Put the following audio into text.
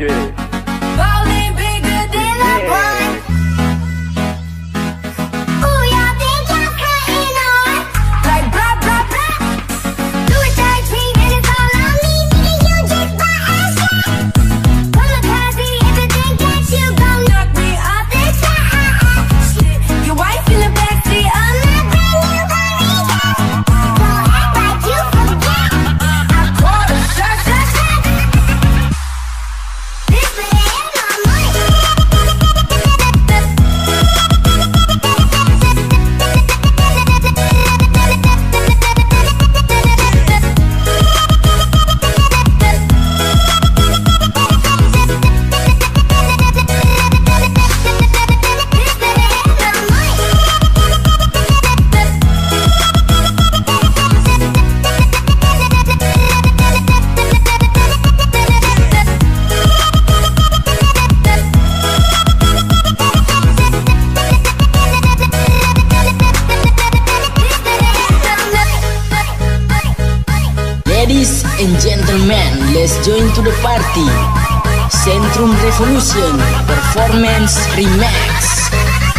and gentlemen, let's join to the party. Centrum Revolution Performance Remix.